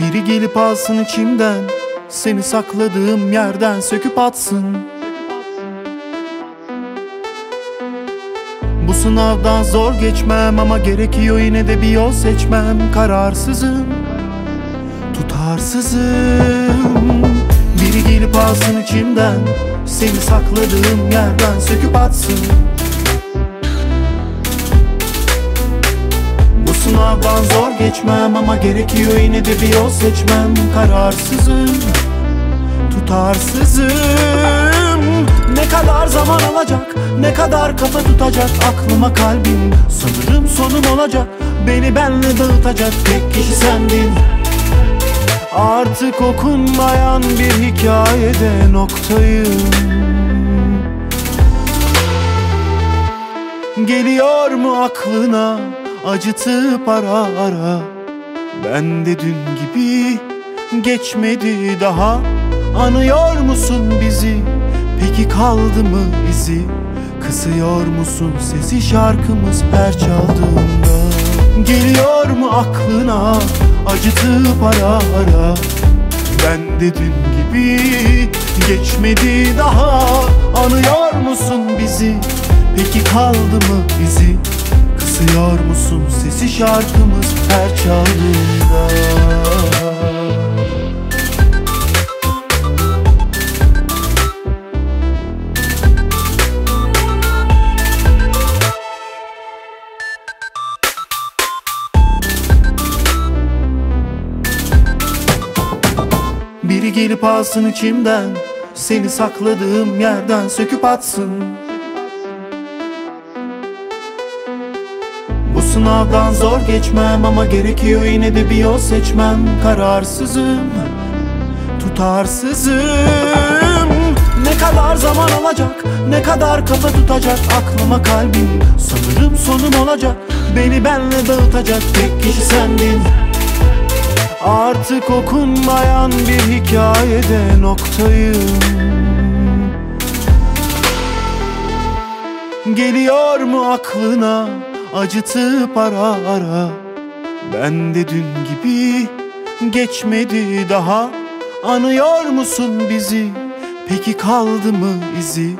Biri gelip alsın içimden Seni sakladığım yerden söküp atsın. Bu sınavdan zor geçmem ama gerekiyor yine de bir yol seçmem. Kararsızım, tutarsızım. Biri gelip alsın içimden Seni sakladığım yerden söküp atsın sınavdan zor geçmem ama gerekiyor yine de bir yol seçmem. Kararsızım, tutarsızım. Ne kadar zaman alacak, ne kadar kafa tutacak Aklıma kalbim, sanırım sonum olacak Beni benle dağıtacak tek kişi sendin. Artık okunmayan bir hikayede noktayım. Geliyor mu aklına acıtıp ara ara. Ben de dün gibi geçmedi daha. Anıyor musun bizi? Peki kaldı mı izi Kısıyor musun sesi şarkımız her çaldığında? Geliyor mu aklına acıtıp ara ara? Ben de dün gibi geçmedi daha. Anıyor musun bizi? Peki kaldı mı izi Kısıyor musun sesi şarkımız her çaldığında? Biri gelip alsın içimden Seni sakladığım yerden söküp atsın sınavdan zor geçmem ama gerekiyor yine de bir yol seçmem. Kararsızım, tutarsızım. Ne kadar zaman alacak, ne kadar kafa tutacak Aklıma kalbim, sanırım sonum olacak Beni benle dağıtacak tek kişi sendin. Artık okunmayan bir hikayede noktayım. Geliyor mu aklına acıtıp ara ara Ben de dün gibi geçmedi daha. Anıyor musun bizi? Peki kaldı mı izi?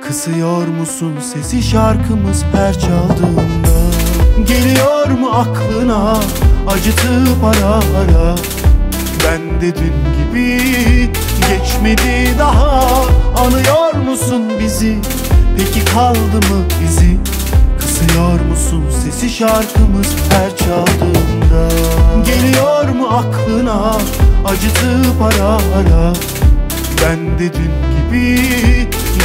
Kısıyor musun sesi şarkımız her çaldığında? Geliyor mu aklına acıtıp ara ara Ben de dün gibi geçmedi daha. Anıyor musun bizi? Peki kaldı mı izi Kısıyor musun sesi şarkımız her çaldığında? Geliyor mu aklına acıtıp ara ara? Ben de dün gibi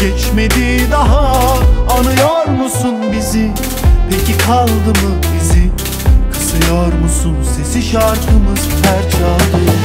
geçmedi daha. Anıyor musun bizi? Peki kaldı mı izi Kısıyor musun sesi şarkımız her çaldığında